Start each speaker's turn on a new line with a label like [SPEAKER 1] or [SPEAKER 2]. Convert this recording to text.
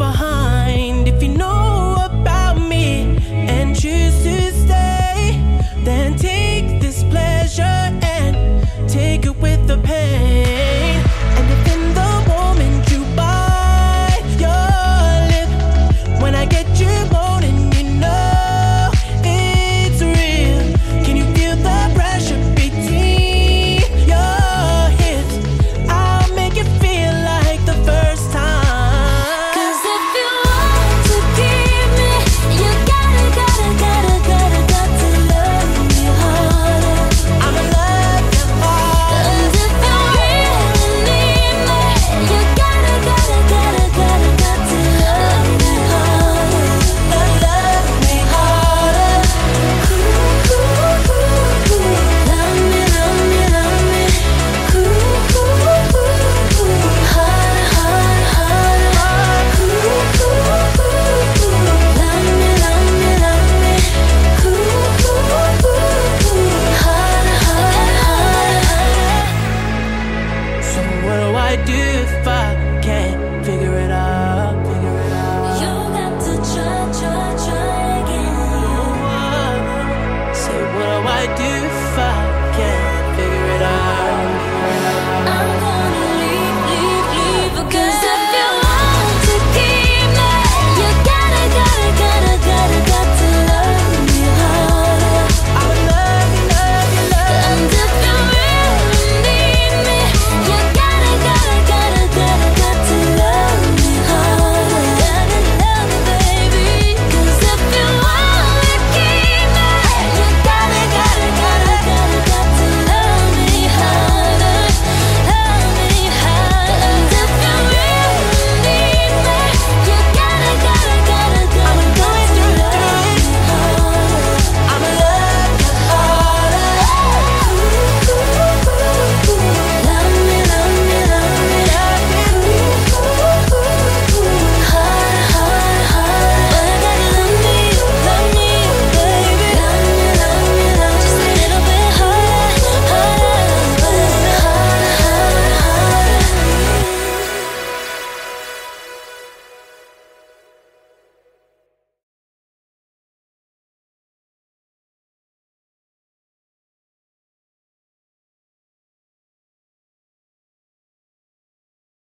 [SPEAKER 1] behind